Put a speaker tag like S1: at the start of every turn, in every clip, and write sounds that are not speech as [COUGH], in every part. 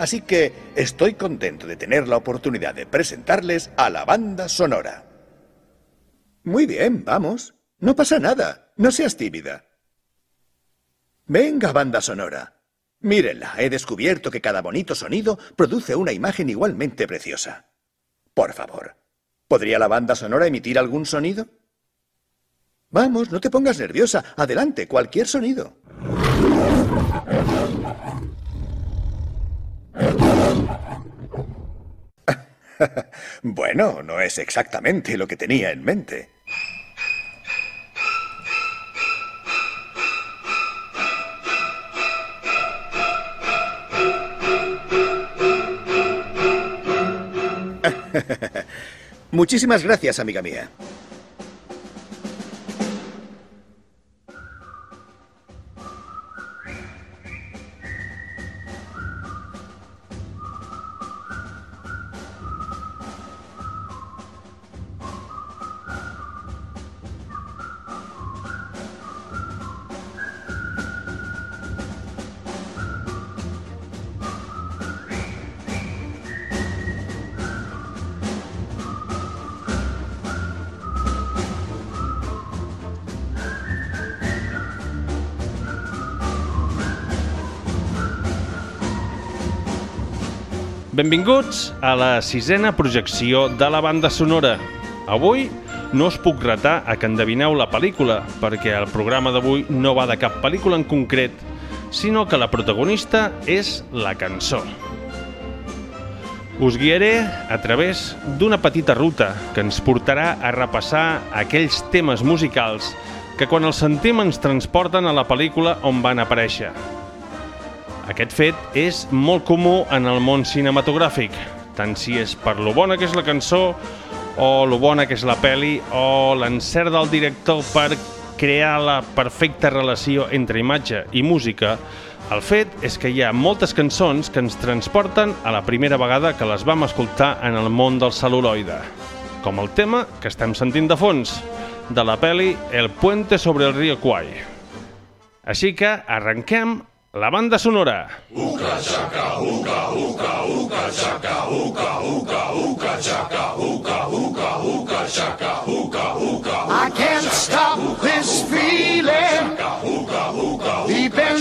S1: Así que estoy contento de tener la oportunidad de presentarles a la banda sonora. Muy bien, vamos. No pasa nada. No seas tímida. Venga, banda sonora. Mírenla, he descubierto que cada bonito sonido produce una imagen igualmente preciosa. Por favor, ¿podría la banda sonora emitir algún sonido? Vamos, no te pongas nerviosa. Adelante, cualquier sonido. [LAUGHS] bueno, no es exactamente lo que tenía en mente. [LAUGHS] Muchísimas gracias, amiga mía.
S2: Benvinguts a la sisena projecció de la banda sonora. Avui no us puc retar a que endevineu la pel·lícula, perquè el programa d'avui no va de cap pel·lícula en concret, sinó que la protagonista és la cançó. Us guiaré a través d'una petita ruta que ens portarà a repassar aquells temes musicals que quan els sentim ens transporten a la pel·lícula on van aparèixer. Aquest fet és molt comú en el món cinematogràfic, tant si és per lo bona que és la cançó, o lo bona que és la peli, o l'encert del director per crear la perfecta relació entre imatge i música, el fet és que hi ha moltes cançons que ens transporten a la primera vegada que les vam escoltar en el món del celuloide, com el tema que estem sentint de fons, de la peli El puente sobre el río Kwai. Així que arrenquem la banda sonora. Uka chaka, uka, uka, uka chaka, uka, uka, uka chaka, uka, uka, uka chaka, uka, uka. I can't stop this feeling deep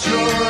S2: joy.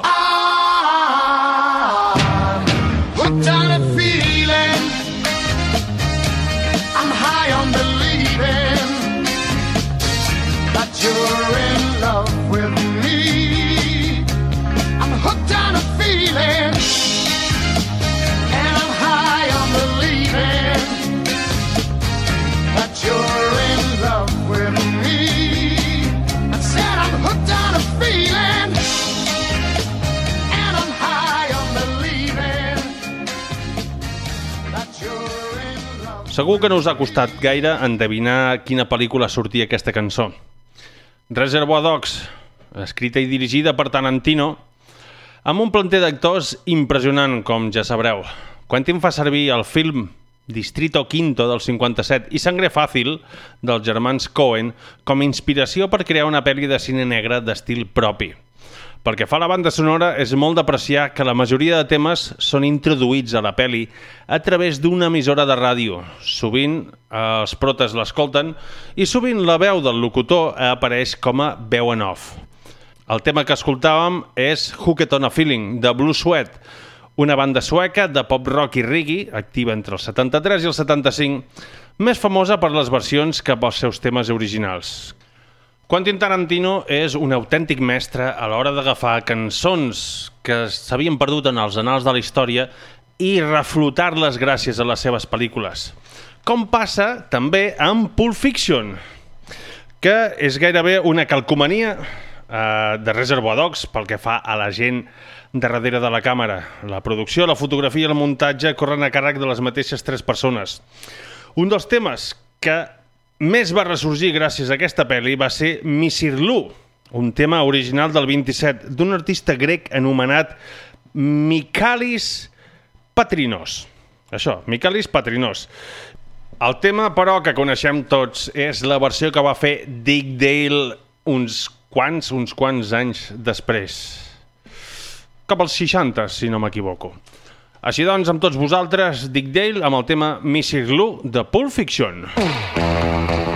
S3: Segur que no us ha costat gaire endevinar quina pel·lícula sortia aquesta cançó. Reservoir Dogs, escrita i dirigida per Tarantino, amb un planter d'actors impressionant, com ja sabreu. Quentin fa servir el film Distrito Quinto del 57 i Sangre Fàcil dels germans Cohen com a inspiració per crear una pel·li de cine negre d'estil propi. Pel que fa a la banda sonora, és molt d'apreciar que la majoria de temes són introduïts a la peli a través d'una emissora de ràdio. Sovint eh, els protes l'escolten i sovint la veu del locutor apareix com a veu en off. El tema que escoltàvem és Hooked on a Feeling, de Blue Sweat, una banda sueca de pop rock i reggae, activa entre el 73 i el 75, més famosa per les versions cap als seus temes originals. Quentin Tarantino és un autèntic mestre a l'hora d'agafar cançons que s'havien perdut en els anals de la història i reflotar-les gràcies a les seves pel·lícules. Com passa també amb Pulp Fiction, que és gairebé una calcomania eh, de Reservoir Dogs pel que fa a la gent de darrere de la càmera. La producció, la fotografia i el muntatge corren a càrrec de les mateixes tres persones. Un dels temes que més va ressorgir gràcies a aquesta pel·li va ser Misirlou, un tema original del 27 d'un artista grec anomenat Mikalis Patrinos. Això, Mikalis Patrinos. El tema, però, que coneixem tots és la versió que va fer Dick Dale uns quants, uns quants anys després. Cap als 60, si no m'equivoco. Així doncs, amb tots vosaltres, Dick Dale amb el tema Misirlou de Pulp Fiction. Fiction.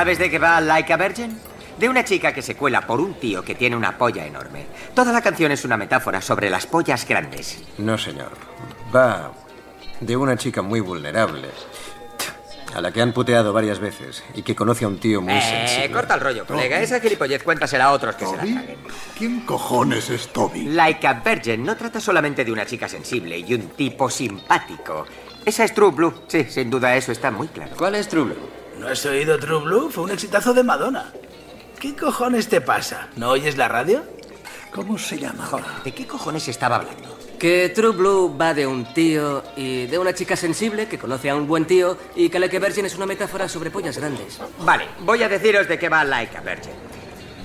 S4: ¿Sabes de qué va Like a Virgin? De una chica que se cuela por un tío que tiene una polla enorme. Toda la canción es una metáfora sobre las pollas grandes.
S5: No, señor. Va de una chica muy vulnerable. A la que han puteado varias veces y que conoce a un tío muy
S4: eh,
S5: sensible.
S4: corta el rollo, colega. Esa gilipollez cuéntasela a otros que se la caguen.
S6: ¿Quién cojones es Toby?
S4: Like a Virgin no trata solamente de una chica sensible y un tipo simpático. Esa es True Blue. Sí, sin duda eso está muy claro.
S5: ¿Cuál es True Blue?
S7: ¿No has oído True Blue? Fue un exitazo de Madonna. ¿Qué cojones te pasa? ¿No oyes la radio?
S6: ¿Cómo se llama?
S4: ¿De qué cojones estaba hablando?
S8: Que True Blue va de un tío y de una chica sensible que conoce a un buen tío y que Like a Virgin es una metáfora sobre pollas grandes.
S4: Vale, voy a deciros de qué va Like a Virgin.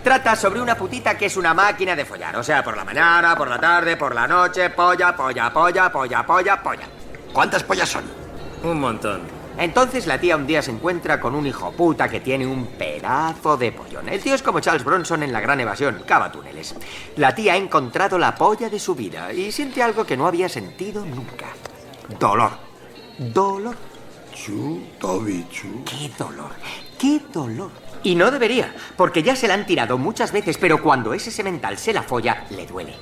S4: Trata sobre una putita que es una máquina de follar. O sea, por la mañana, por la tarde, por la noche, polla, polla, polla, polla, polla, polla.
S6: ¿Cuántas pollas son?
S8: Un montón.
S9: Entonces la tía un día se encuentra con un hijo puta que tiene un pedazo de pollón. El tío es como Charles Bronson en La Gran Evasión, cava túneles. La tía ha encontrado la polla de su vida y siente algo que no había sentido nunca. Dolor. Dolor.
S6: Chu.
S9: ¡Qué dolor! ¡Qué dolor! Y no debería, porque ya se la han tirado muchas veces, pero cuando ese semental se la folla, le duele.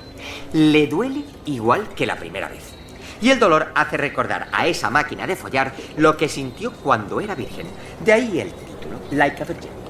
S9: Le duele igual que la primera vez. Y el dolor hace recordar a esa máquina de follar lo que sintió cuando era virgen. De ahí el título, Like a Virgin.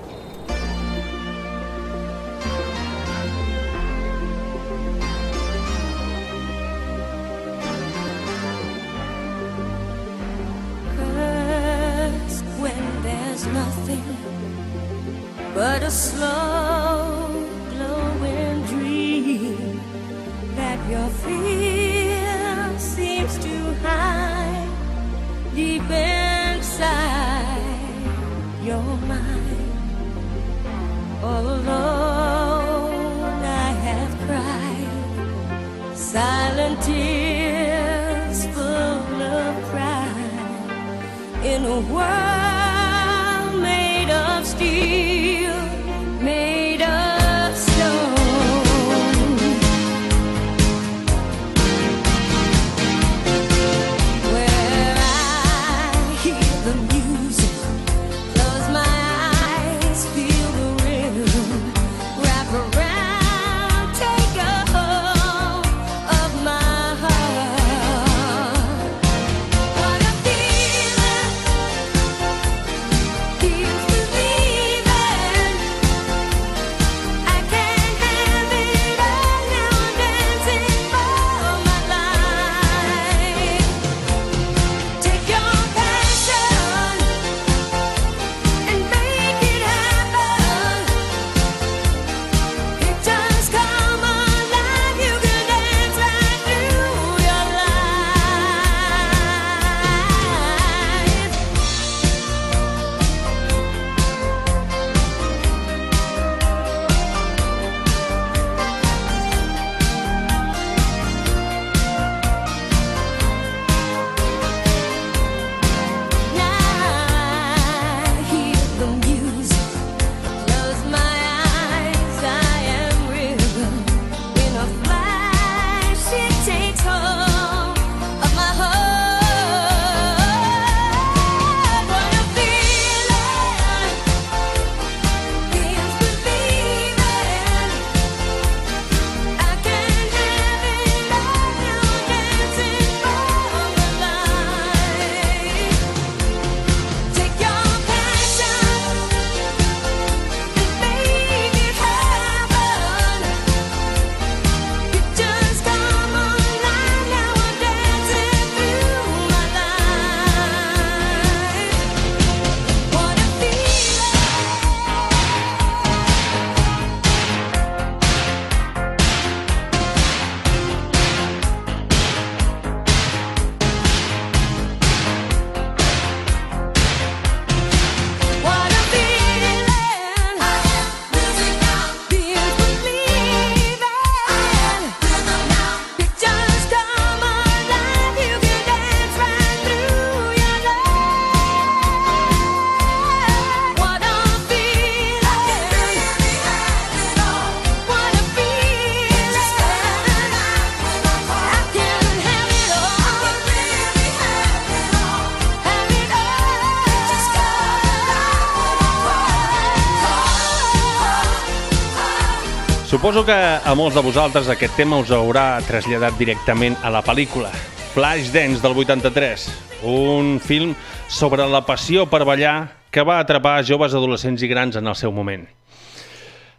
S3: Suposo que a molts de vosaltres aquest tema us haurà traslladat directament a la pel·lícula Flashdance del 83, un film sobre la passió per ballar que va atrapar joves adolescents i grans en el seu moment.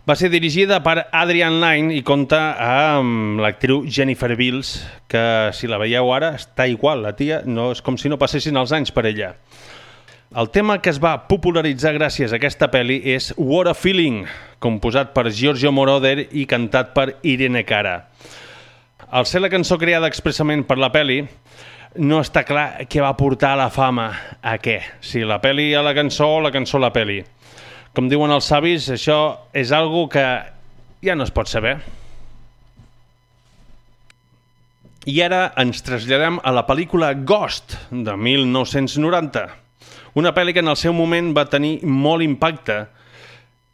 S3: Va ser dirigida per Adrian Lyne i compta amb l'actriu Jennifer Bills, que si la veieu ara està igual, la tia, no és com si no passessin els anys per ella. El tema que es va popularitzar gràcies a aquesta pel·li és What a Feeling, composat per Giorgio Moroder i cantat per Irene Cara. Al ser la cançó creada expressament per la pel·li, no està clar què va portar a la fama a què. Si la pel·li a la cançó o la cançó a la pel·li. Com diuen els savis, això és algo que ja no es pot saber. I ara ens traslladem a la pel·lícula Ghost, de 1990. Una pel·li que en el seu moment va tenir molt impacte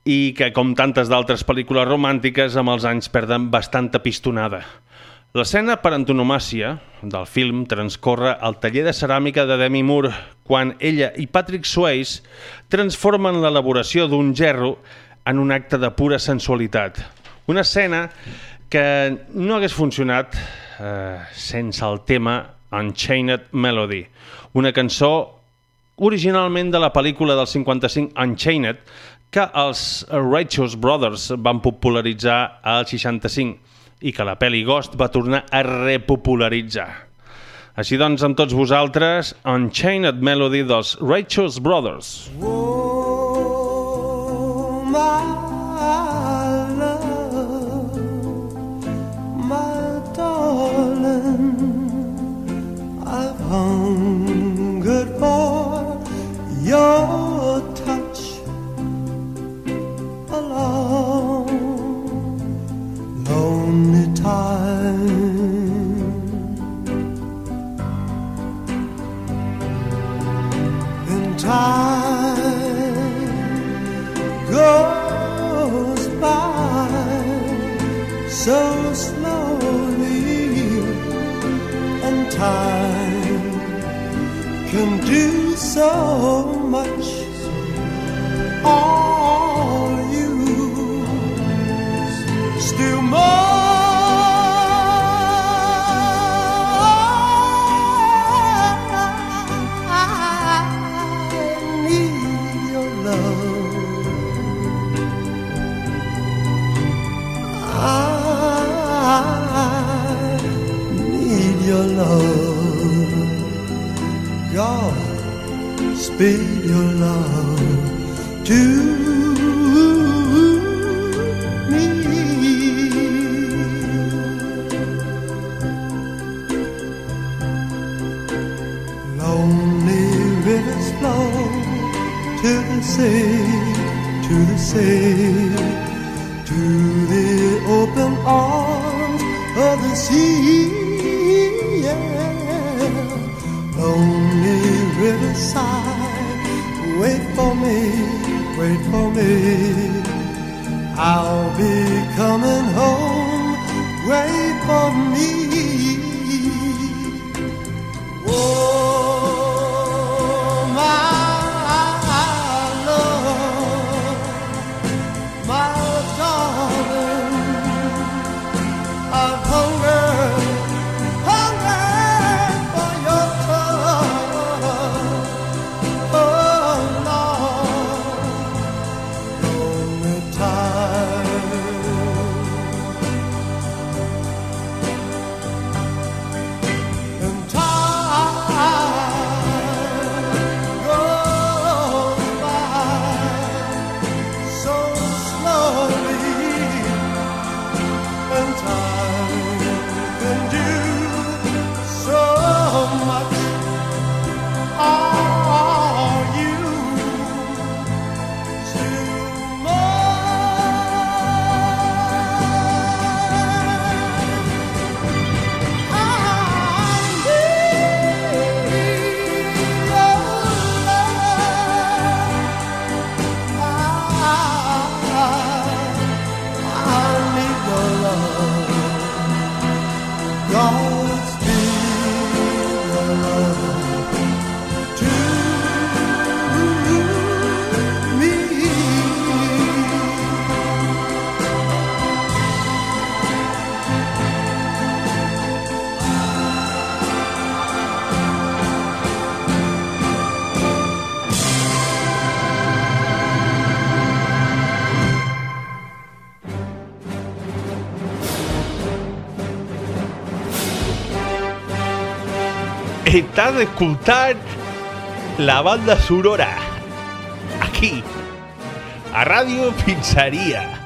S3: i que, com tantes d'altres pel·lícules romàntiques, amb els anys perden bastanta pistonada. L'escena per antonomàcia del film transcorre al taller de ceràmica de Demi Moore, quan ella i Patrick Swayze transformen l'elaboració d'un gerro en un acte de pura sensualitat. Una escena que no hagués funcionat eh, sense el tema Unchained Melody, una cançó originalment de la pel·lícula del 55 Unchained, que els Righteous Brothers van popularitzar al 65 i que la pel·li Ghost va tornar a repopularitzar. Així doncs, amb tots vosaltres, Unchained Melody dels Righteous Brothers.
S10: Oh, my time goes by so slowly, and time can do so much. All you still more your love. God, speed your love to
S3: Estás escuchar la banda sonora aquí a radio Pizzeria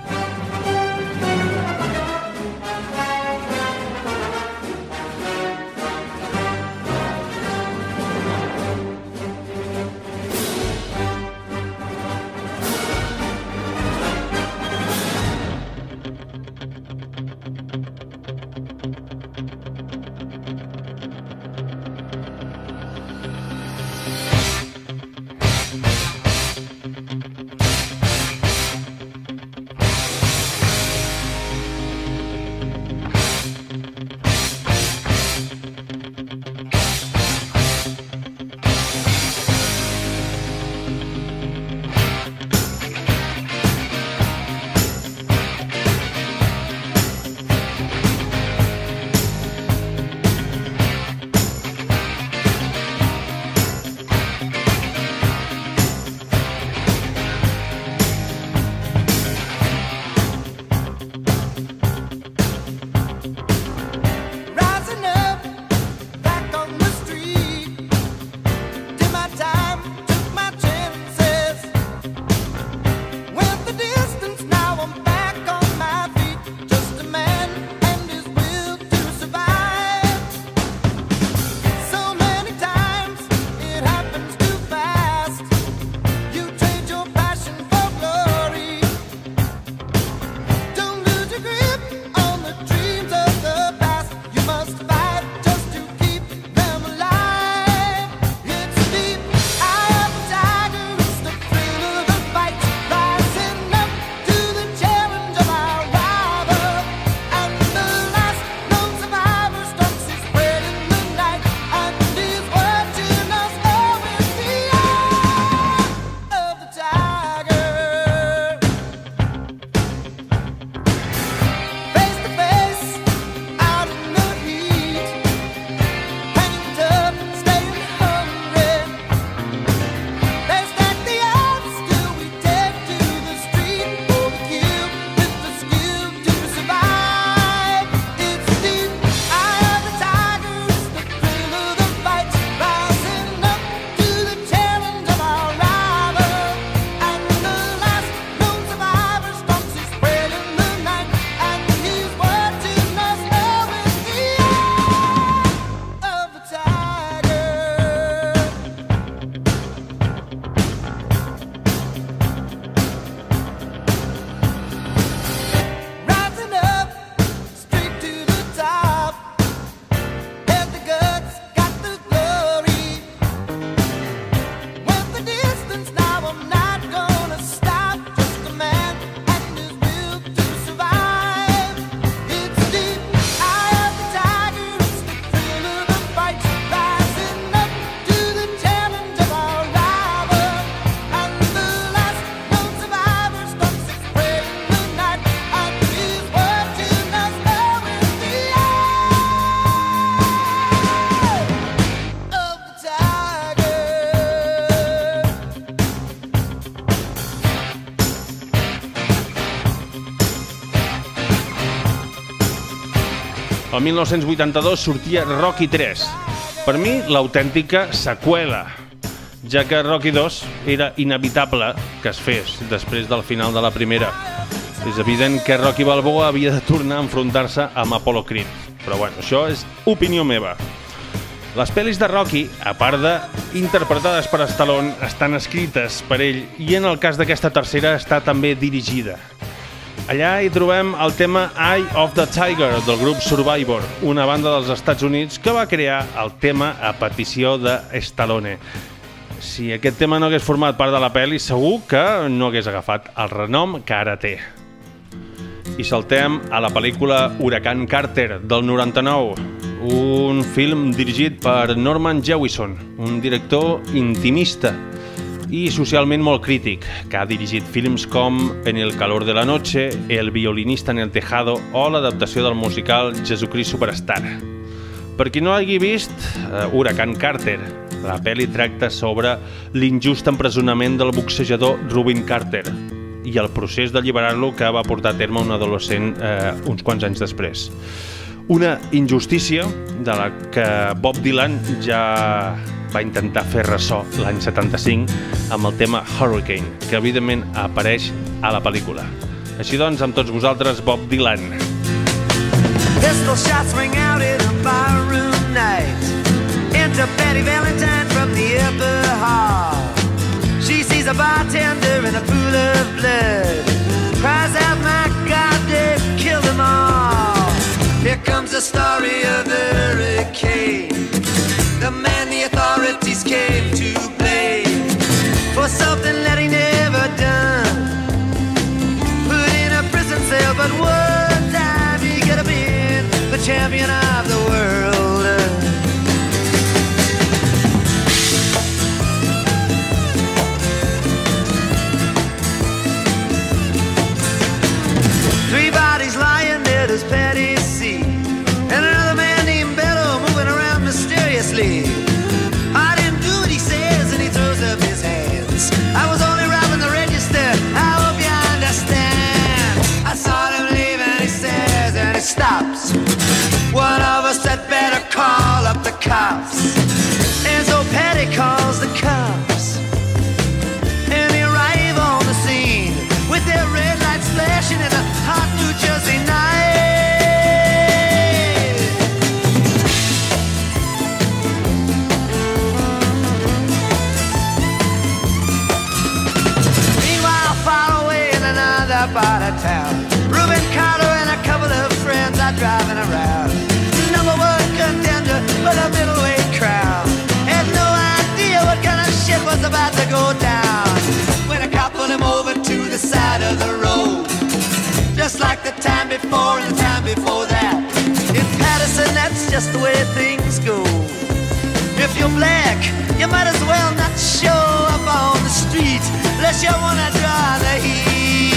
S3: El 1982 sortia Rocky 3. Per mi, l'autèntica seqüela, ja que Rocky 2 era inevitable que es fes després del final de la primera. És evident que Rocky Balboa havia de tornar a enfrontar-se amb Apollo Creed. Però bueno, això és opinió meva. Les pel·lis de Rocky, a part de interpretades per Stallone, estan escrites per ell i en el cas d'aquesta tercera està també dirigida. Allà hi trobem el tema Eye of the Tiger del grup Survivor, una banda dels Estats Units que va crear el tema a petició de Stallone. Si aquest tema no hagués format part de la pel·li, segur que no hagués agafat el renom que ara té. I saltem a la pel·lícula Huracan Carter del 99, un film dirigit per Norman Jewison, un director intimista i socialment molt crític, que ha dirigit films com En el calor de la noche, El violinista en el tejado o l'adaptació del musical Jesucrist Superstar. Per qui no hagi vist uh, Huracan Carter, la pel·li tracta sobre l'injust empresonament del boxejador Rubin Carter i el procés d'alliberar-lo que va portar a terme un adolescent eh, uns quants anys després. Una injustícia de la que Bob Dylan ja va intentar fer ressò l'any 75 amb el tema Hurricane, que evidentment apareix a la pel·lícula. Així doncs, amb tots vosaltres, Bob Dylan.
S2: Pistol shots ring out in a barroom night. Enter Betty Valentine from the upper hall. She sees a bartender in a pool of blood. Cries out, my God, they've killed them all. Here comes the story of the hurricane. The man the came to blame for something that he never done. Put in a prison cell, but one time he could have been the champion of the world. Time before and the time before that. In Patterson, that's just the way things go. If you're black, you might as well not show up on the street unless you wanna draw the heat.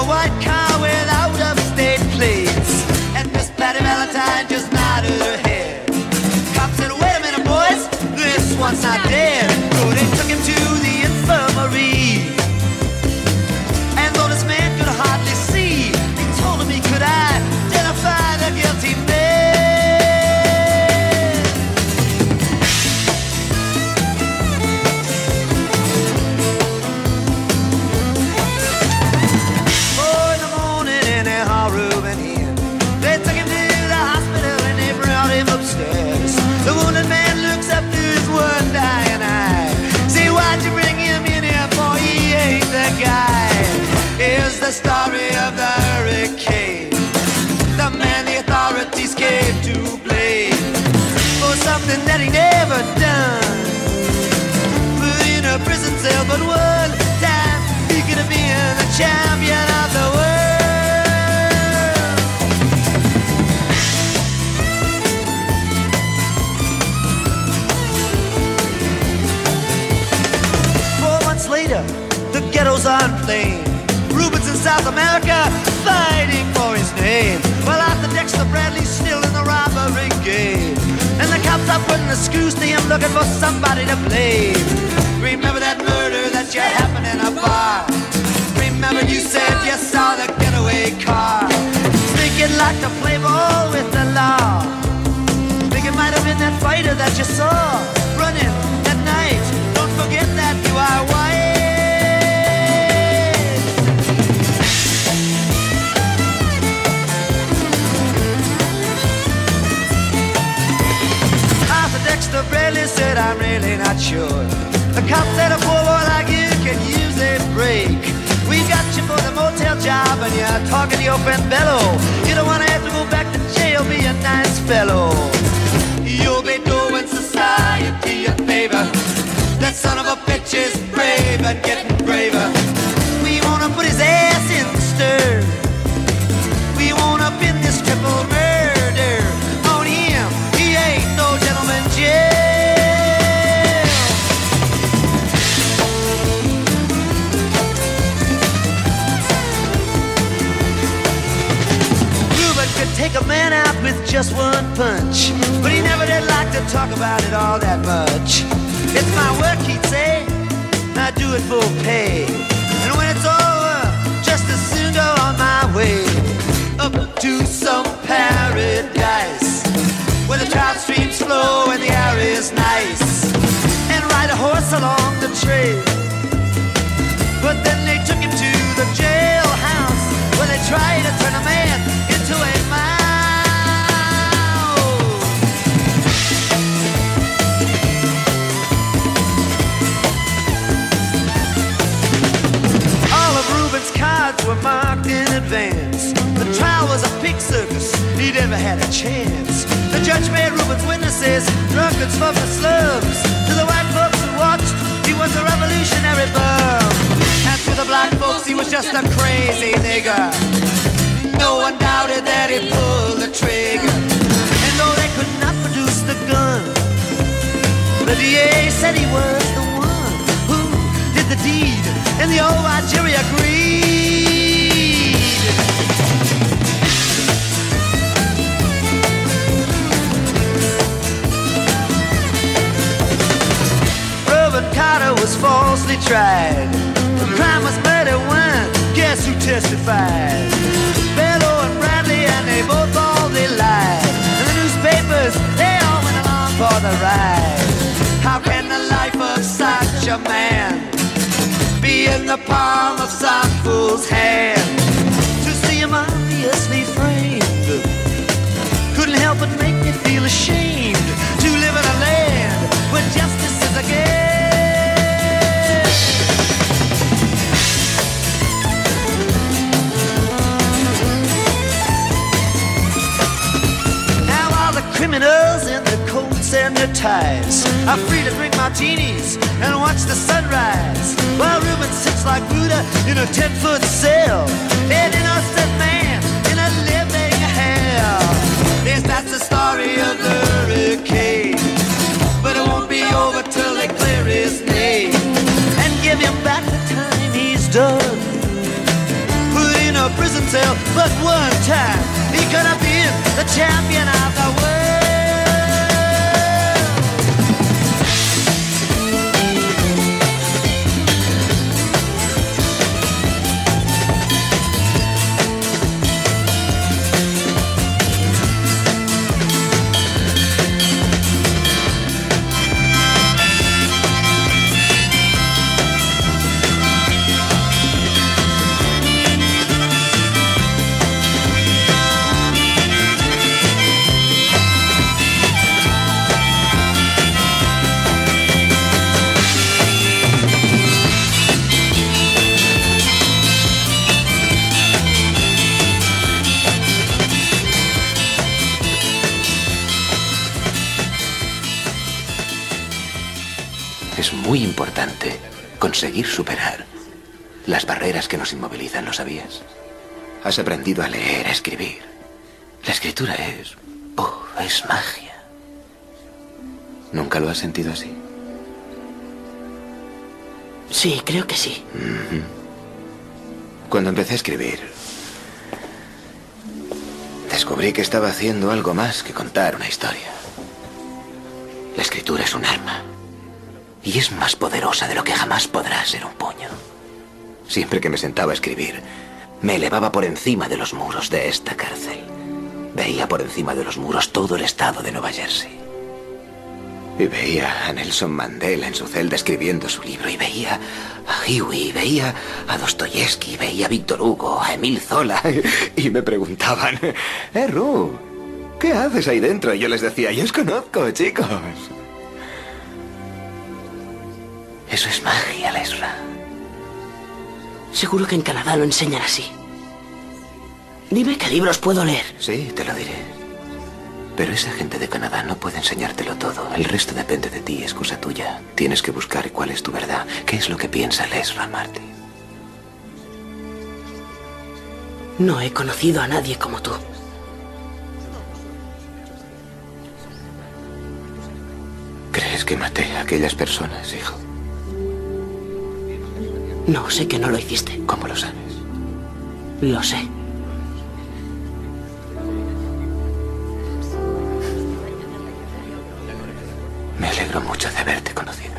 S2: A white car without upstate plates. And Miss Patty Valentine just nodded her head. Cop said, wait a minute, boys, this one's not dead. The. Four months later, the ghetto's on flame. Rubens in South America, fighting for his name. Well, Arthur Dexter Bradley's still in the robbery game. And the cops are putting the screws to him, looking for somebody to blame. Remember that murder that you happened in a bar. Remember you said you saw the getaway car. You'd like to play ball with the law. Think it might have been that fighter that you saw running at night. Don't forget that you are white. Dexter Bradley said, I'm really not sure. The cop said a poor boy like you can use a break. For the motel job and you're talking to your friend Bello. You don't want to have to go back to jail, be a nice fellow. You'll be doing society a favor. That son of a criminals in their coats and their ties are free to drink martinis and watch the sunrise. While Reuben sits like Buddha in a ten-foot cell, an innocent man in a living hell. Yes, that's the story of the hurricane. But it won't be over till they clear his name and give him back the time he's done. Put in a prison cell, but one time he could have been the champion of the world.
S11: Muy importante conseguir superar las barreras que nos inmovilizan, ¿lo sabías? Has aprendido a leer, a escribir. La escritura es... Oh, es magia. ¿Nunca lo has sentido así?
S12: Sí, creo que sí.
S11: Cuando empecé a escribir, descubrí que estaba haciendo algo más que contar una historia. La escritura es un arma. Y es más poderosa de lo que jamás podrá ser un puño. Siempre que me sentaba a escribir, me elevaba por encima de los muros de esta cárcel. Veía por encima de los muros todo el estado de Nueva Jersey. Y veía a Nelson Mandela en su celda escribiendo su libro. Y veía a Huey, veía a Dostoyevsky, veía a Víctor Hugo, a Emil Zola. Y me preguntaban, eh, Ru, ¿qué haces ahí dentro? Y yo les decía, yo os conozco, chicos. Eso es magia, Lesra.
S12: Seguro que en Canadá lo enseñan así. Dime qué libros puedo leer.
S11: Sí, te lo diré. Pero esa gente de Canadá no puede enseñártelo todo. El resto depende de ti, es cosa tuya. Tienes que buscar cuál es tu verdad. ¿Qué es lo que piensa Lesra Marty?
S12: No he conocido a nadie como tú.
S11: ¿Crees que maté a aquellas personas, hijo?
S12: No, sé que no lo hiciste.
S11: ¿Cómo lo sabes?
S12: Lo sé.
S11: Me alegro mucho de haberte conocido.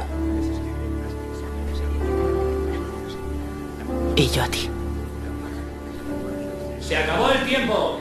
S12: Y yo a ti.
S13: Se acabó el tiempo.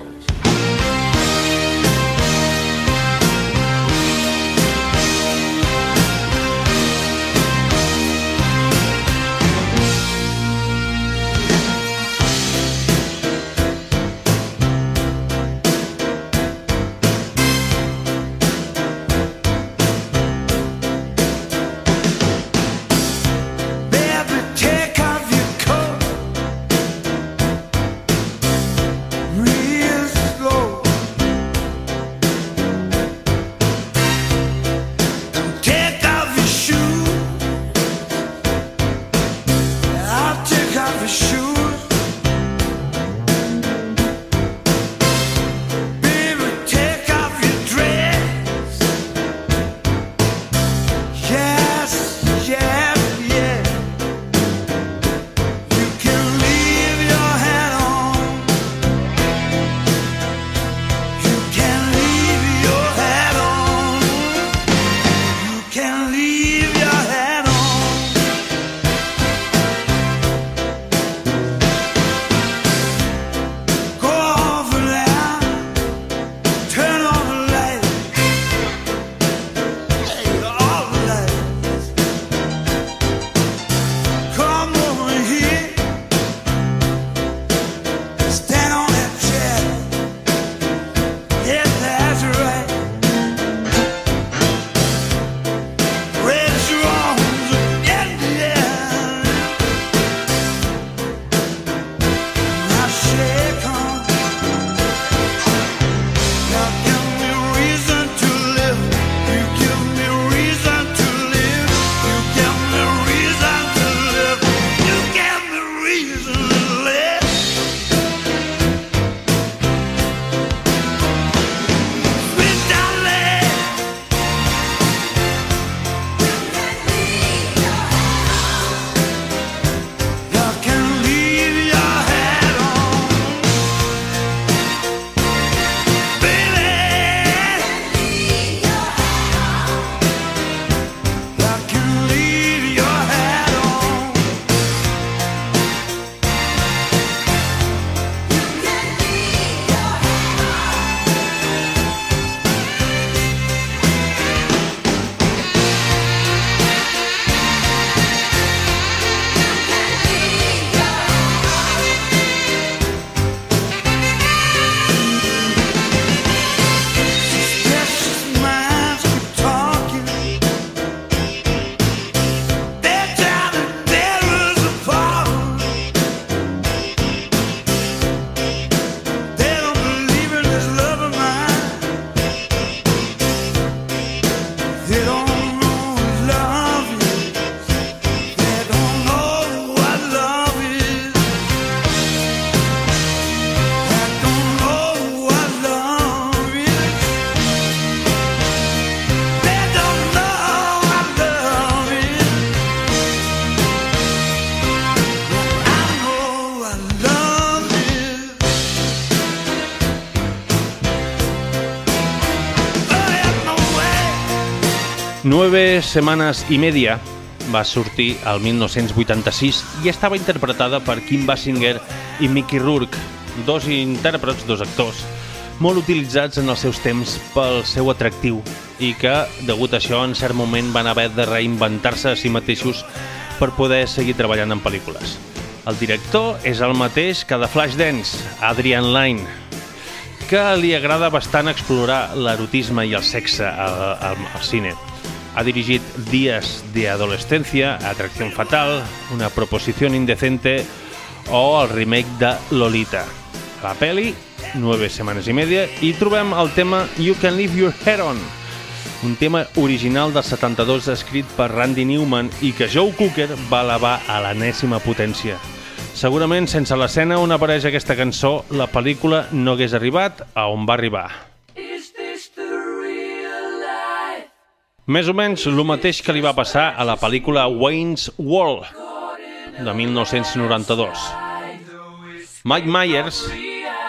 S14: 19 semanas y media va sortir al 1986 i estava interpretada per Kim Basinger i Mickey Rourke, dos intèrprets, dos actors, molt utilitzats en els seus temps pel seu atractiu i que, degut a això, en cert moment van haver de reinventar-se a si mateixos per poder seguir treballant en pel·lícules. El director és el mateix que de Flashdance, Adrian Lyne, que li agrada bastant explorar l'erotisme i el sexe al, al, al cine ha dirigit Días de Adolescencia, Atracción Fatal, Una Proposición Indecente o el remake de Lolita. La peli, 9 setmanes i media, i trobem el tema You Can Leave Your Head On, un tema original del 72 escrit per Randy Newman i que Joe Cooker va elevar a l'enèsima potència. Segurament, sense l'escena on apareix aquesta cançó, la pel·lícula no hagués arribat a on va arribar. Més o menys el mateix que li va passar a la pel·lícula Wayne's World, de 1992. Mike Myers,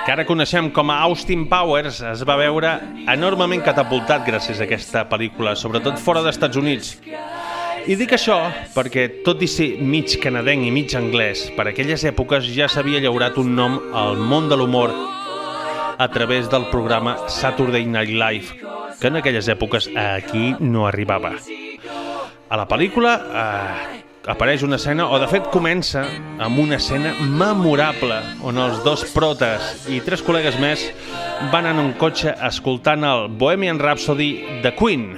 S14: que ara coneixem com a Austin Powers, es va veure enormement catapultat gràcies a aquesta pel·lícula, sobretot fora dels Estats Units. I dic això perquè, tot i ser mig canadenc i mig anglès, per aquelles èpoques ja s'havia llaurat un nom al món de l'humor a través del programa Saturday Night Live, que en aquelles èpoques aquí no arribava. A la pel·lícula eh, apareix una escena, o de fet comença amb una escena memorable on els dos protes i tres col·legues més van en un cotxe escoltant el Bohemian Rhapsody de Queen.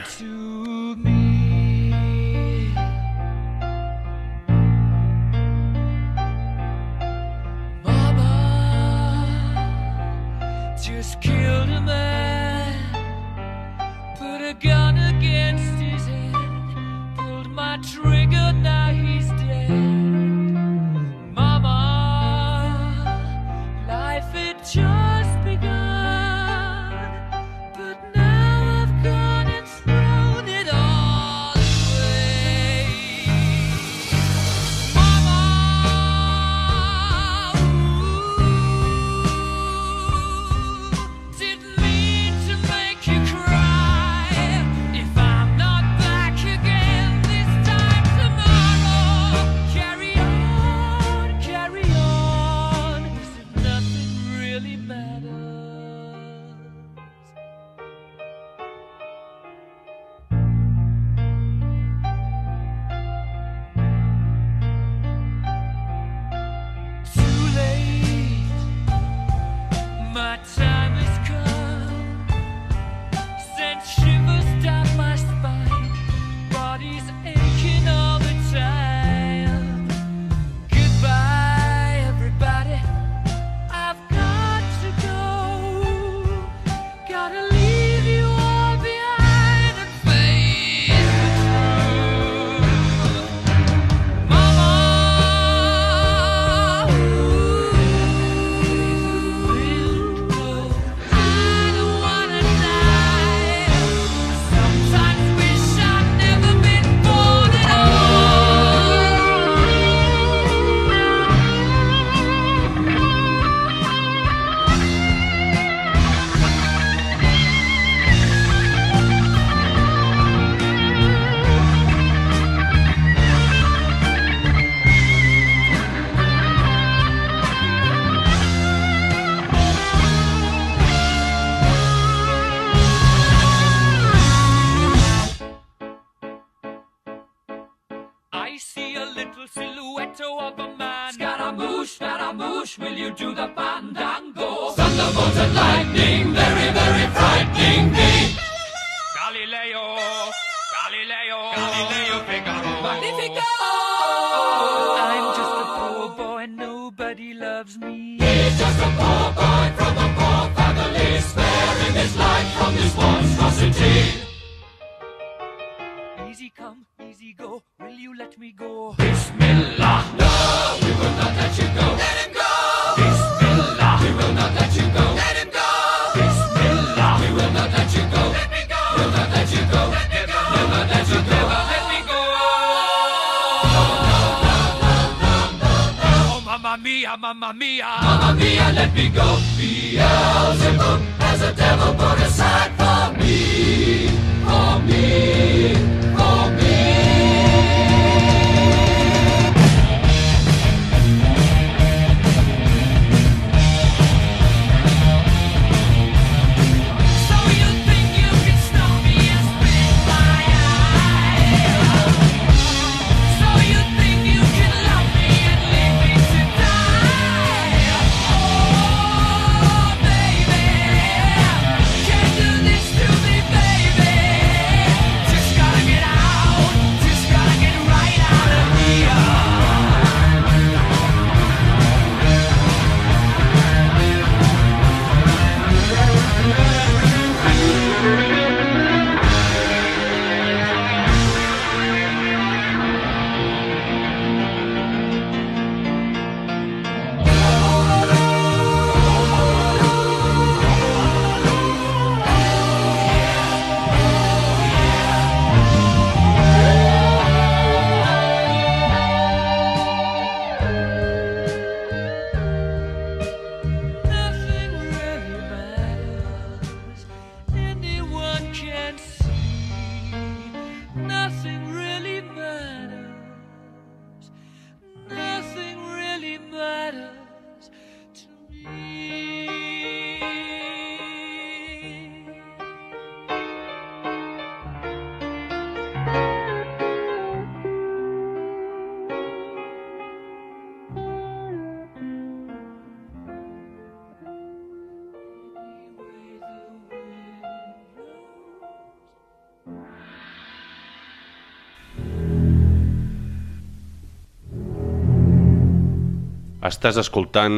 S3: Estàs escoltant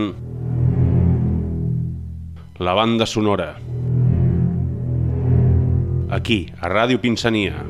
S3: la banda sonora. Aquí, a Ràdio Pinsania.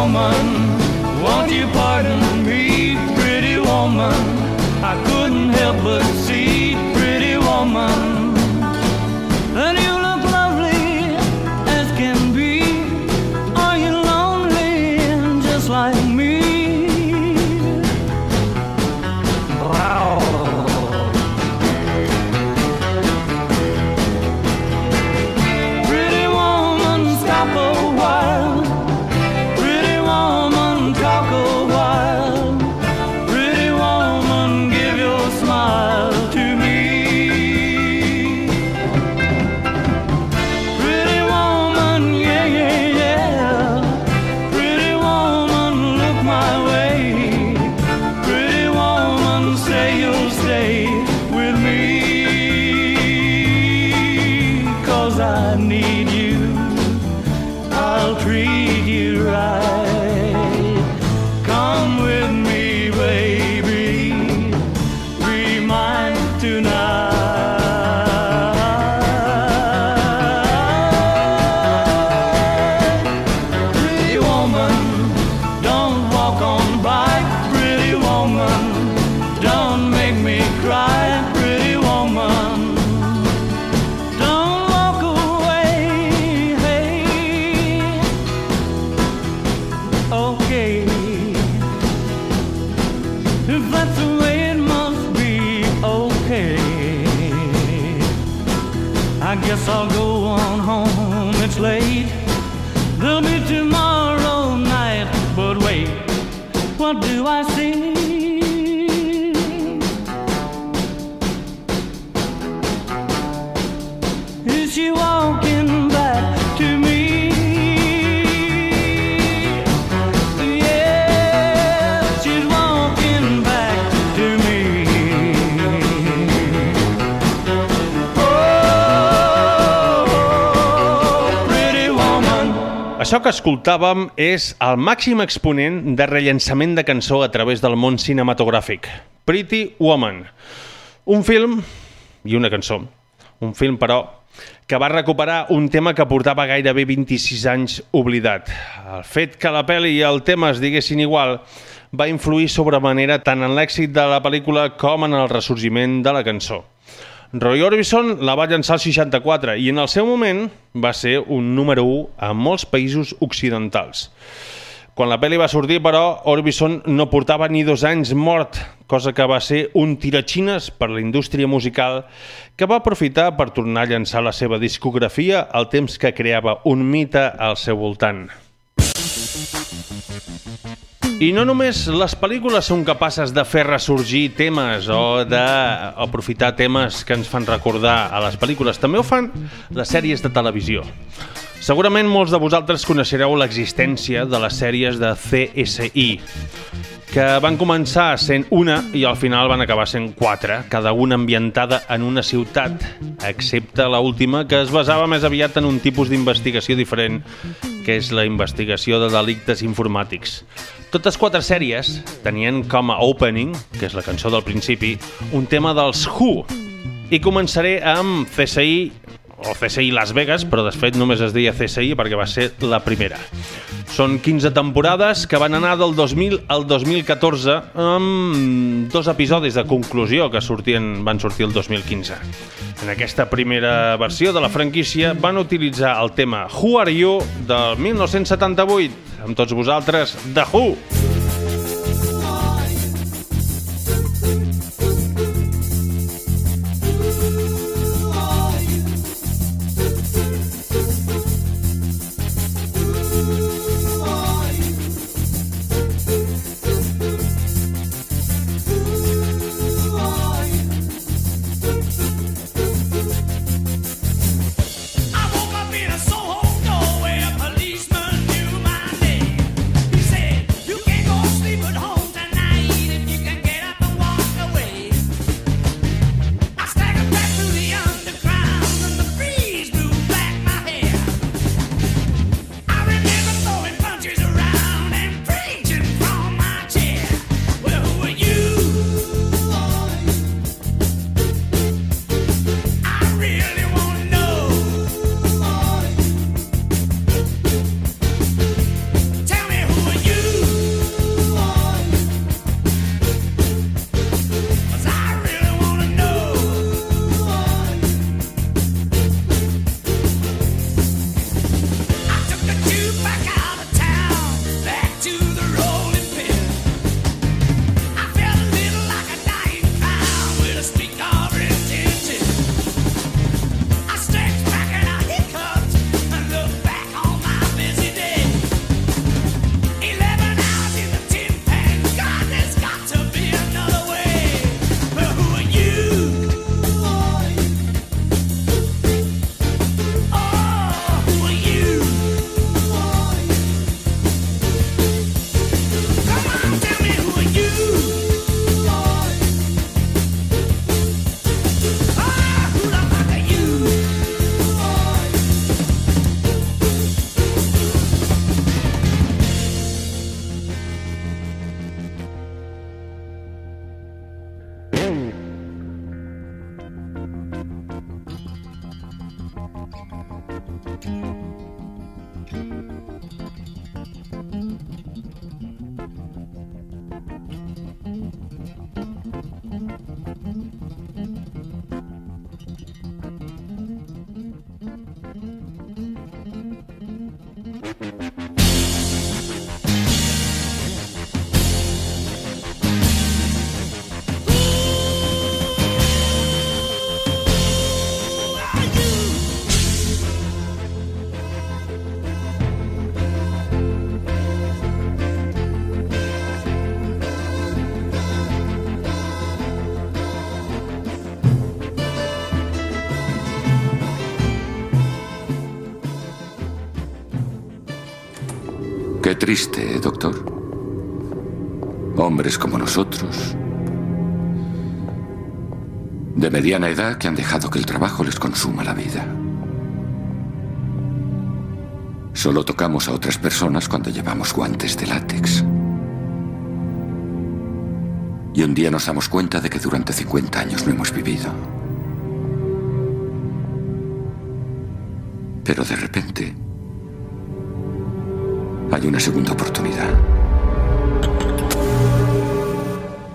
S15: Woman, won't you pardon me, pretty woman?
S3: Que escoltàvem és el màxim exponent de rellençament de cançó a través del món cinematogràfic. Pretty Woman. Un film i una cançó. Un film, però, que va recuperar un tema que portava gairebé 26 anys oblidat. El fet que la pel·li i el tema es diguessin igual va influir sobre manera tant en l'èxit de la pel·lícula com en el ressorgiment de la cançó. Roy Orbison la va llançar al 64 i en el seu moment va ser un número 1 a molts països occidentals. Quan la pel·li va sortir, però, Orbison no portava ni dos anys mort, cosa que va ser un tiratxines per la indústria musical que va aprofitar per tornar a llançar la seva discografia al temps que creava un mite al seu voltant. I no només les pel·lícules són capaces de fer ressorgir temes o d'aprofitar temes que ens fan recordar a les pel·lícules, també ho fan les sèries de televisió. Segurament molts de vosaltres coneixereu l'existència de les sèries de CSI, que van començar sent una i al final van acabar sent quatre, cada una ambientada en una ciutat, excepte la última que es basava més aviat en un tipus d'investigació diferent, que és la investigació de delictes informàtics. Totes quatre sèries tenien com a opening, que és la cançó del principi, un tema dels Who. I començaré amb CSI, o CSI Las Vegas, però de fet només es deia CSI perquè va ser la primera. Són 15 temporades que van anar del 2000 al 2014 amb dos episodis de conclusió que sortien, van sortir el 2015. En aquesta primera versió de la franquícia van utilitzar el tema Who Are You del 1978 amb tots vosaltres The Who.
S2: Triste, ¿eh, doctor? Hombres como nosotros, de mediana edad que han dejado que el trabajo les consuma la vida. Solo tocamos a otras personas cuando llevamos guantes de látex. Y un día nos damos cuenta de que durante 50 años no hemos vivido. Pero de repente hay una segunda oportunidad.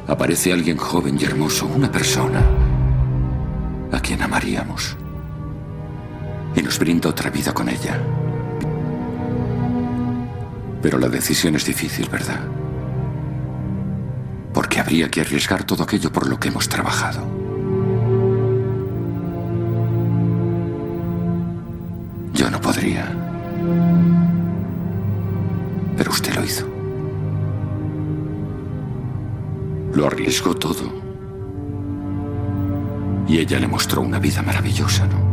S2: Aparece alguien joven y hermoso, una persona a quien amaríamos. Y nos brinda otra vida con ella. Pero la decisión es difícil, ¿verdad? Porque habría que arriesgar todo aquello por lo que hemos trabajado. Yo no podría. Pero usted lo hizo. Lo arriesgó todo. Y ella le mostró una vida maravillosa, ¿no?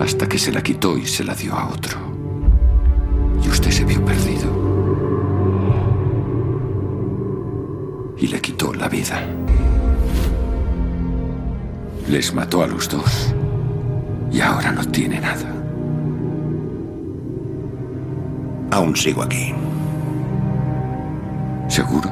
S2: Hasta que se la quitó y se la dio a otro. Y usted se vio perdido. Y le quitó la vida. Les mató a los dos. Y ahora no tiene nada.
S1: Aún sigo aquí.
S2: ¿Seguro?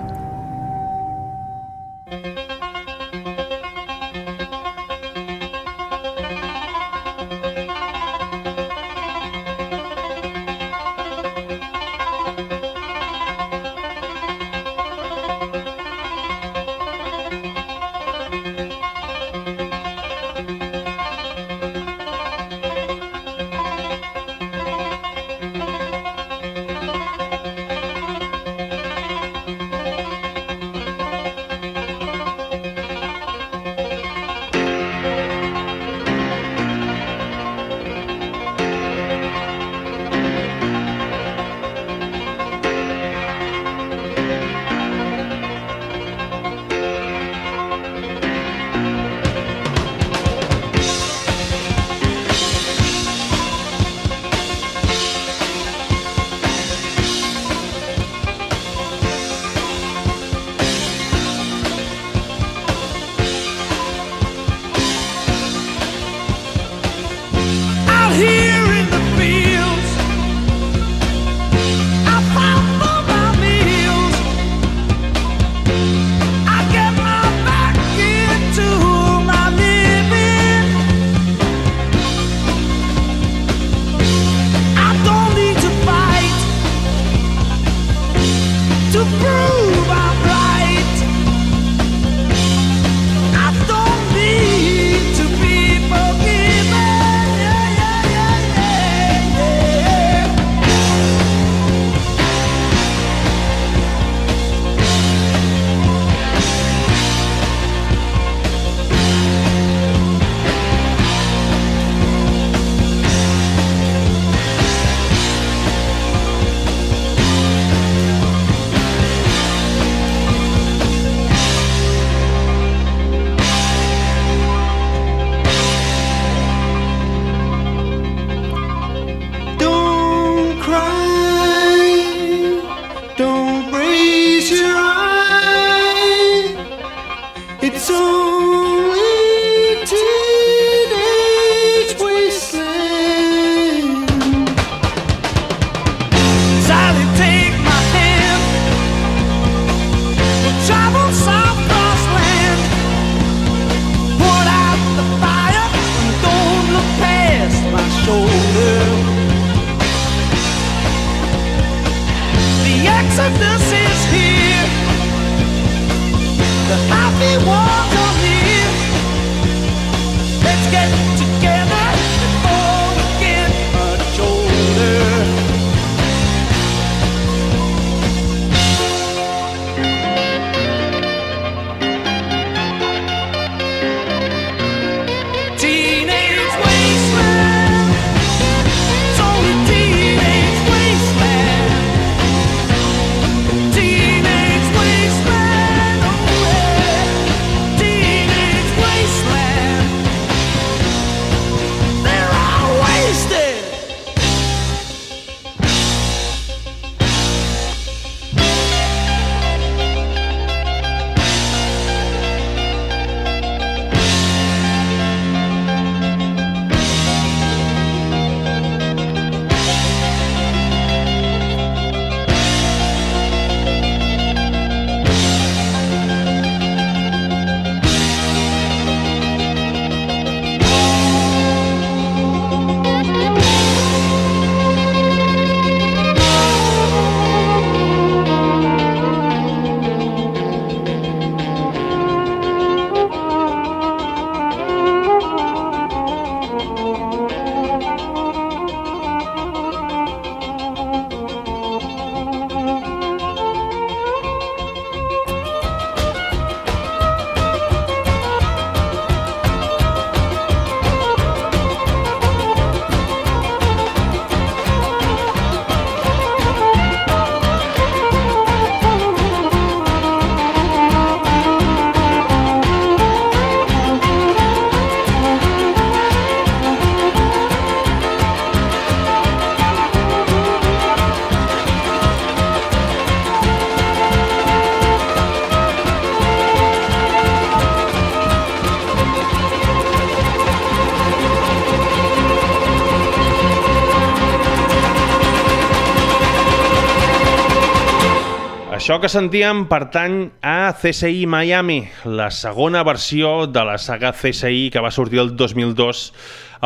S3: Això que sentíem pertany a CSI Miami, la segona versió de la saga CSI que va sortir el 2002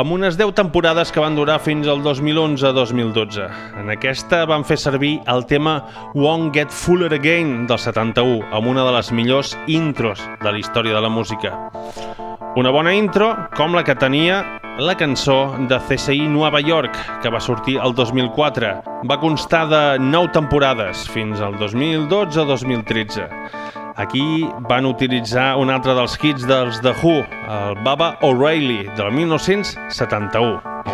S3: amb unes 10 temporades que van durar fins al 2011-2012. En aquesta van fer servir el tema Won't Get Fuller Again del 71, amb una de les millors intros de la història de la música. Una bona intro, com la que tenia la cançó de CSI Nova York, que va sortir el 2004. Va constar de 9 temporades, fins al 2012-2013. Aquí van utilitzar un altre dels hits dels The Who, el Baba O'Reilly, del 1971.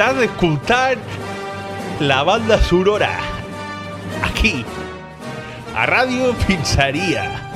S3: Estás de escuchar la banda Surora. Aquí. A
S16: Radio Pizzería.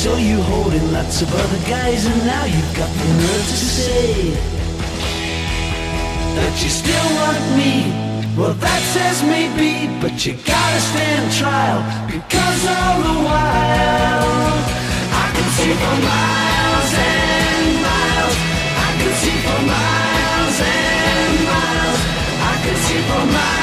S16: Saw you holding lots of other guys and now you've got the nerve to say that you still want me. Well, that says maybe, but you gotta stand trial because all the while I can see for miles and miles. I can see for miles and miles. I can see for miles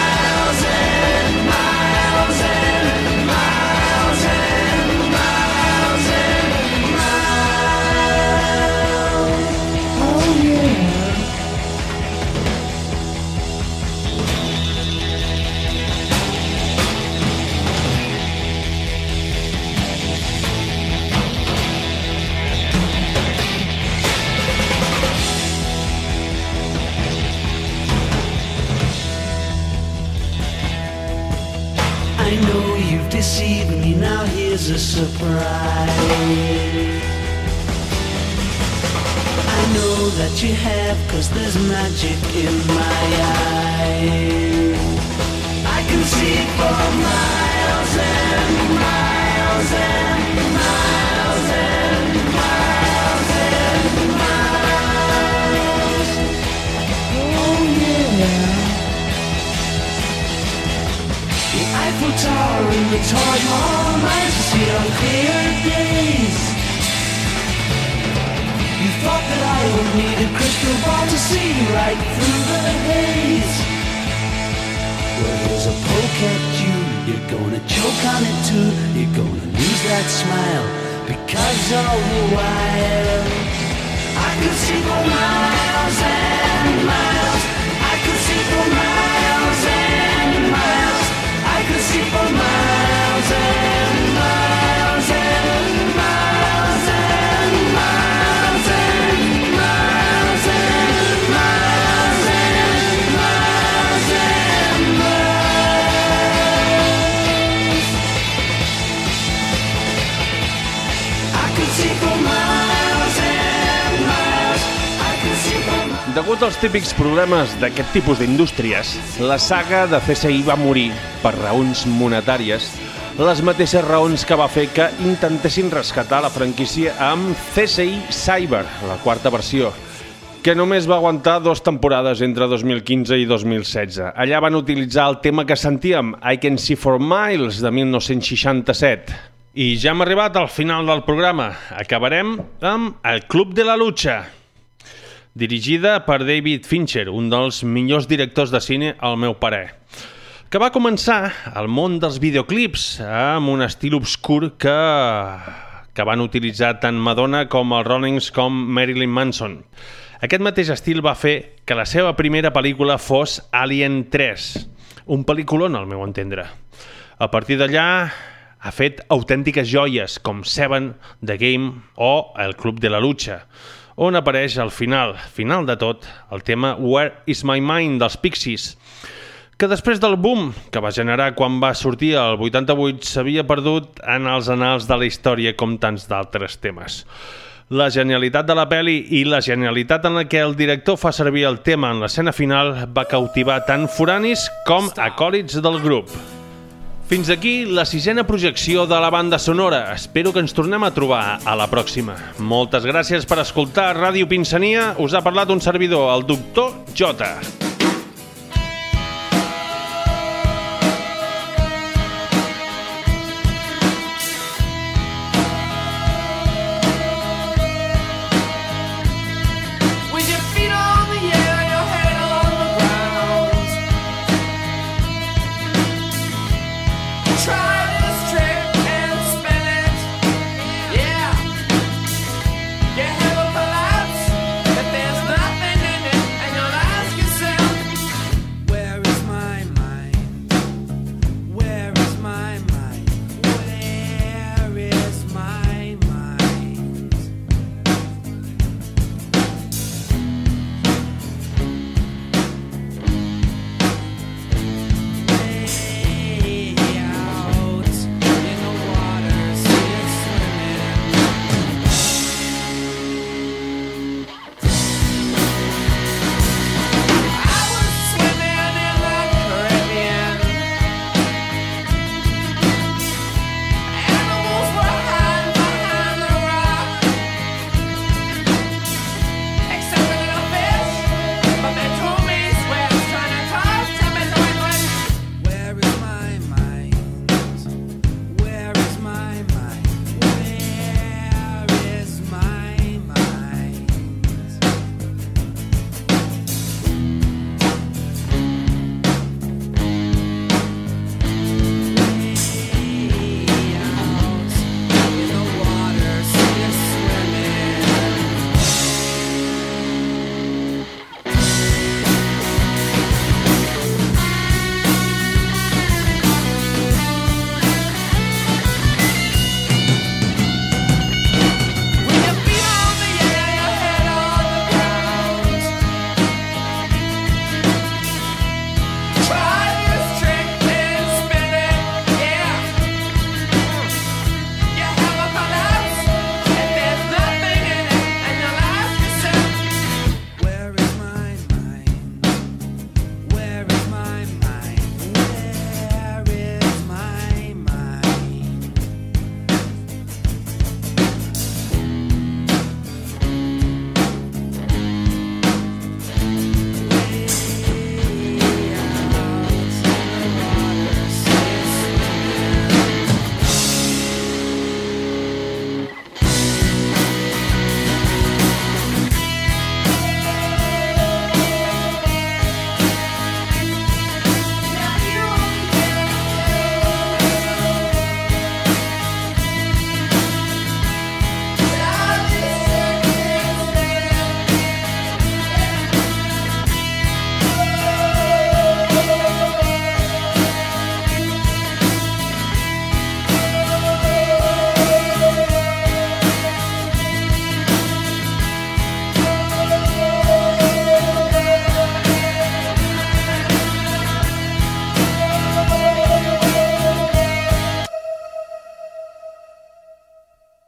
S16: deceived me, now here's a surprise. I know that you have, cause there's magic in my eyes. I can see for miles and miles and miles Eiffel Tower and the Taj Mahal nights to see on clear days. You thought that I would need a crystal ball to see right through the haze. Well, here's a poke at you. You're gonna choke on it too. You're gonna lose that smile because all the while I could see for miles and miles. I could see for miles mercy for
S3: Degut als típics problemes d'aquest tipus d'indústries, la saga de CSI va morir per raons monetàries, les mateixes raons que va fer que intentessin rescatar la franquícia amb CSI Cyber, la quarta versió, que només va aguantar dues temporades entre 2015 i 2016. Allà van utilitzar el tema que sentíem, I Can See For Miles, de 1967. I ja hem arribat al final del programa. Acabarem amb El Club de la Lucha, dirigida per David Fincher, un dels millors directors de cine al meu parer que va començar al món dels videoclips amb un estil obscur que, que van utilitzar tant Madonna com els Rollings com Marilyn Manson. Aquest mateix estil va fer que la seva primera pel·lícula fos Alien 3, un pel·lículon al meu entendre. A partir d'allà ha fet autèntiques joies com Seven, The Game o El Club de la Lucha, on apareix al final, final de tot, el tema Where is my mind dels Pixies, que després del boom que va generar quan va sortir el 88 s'havia perdut en els anals de la història com tants d'altres temes. La genialitat de la pel·li i la genialitat en la que el director fa servir el tema en l'escena final va cautivar tant foranis com acòlits del grup. Fins aquí la sisena projecció de la banda sonora. Espero que ens tornem a trobar a la pròxima. Moltes gràcies per escoltar Ràdio Pinsania. Us ha parlat un servidor, el doctor Jota.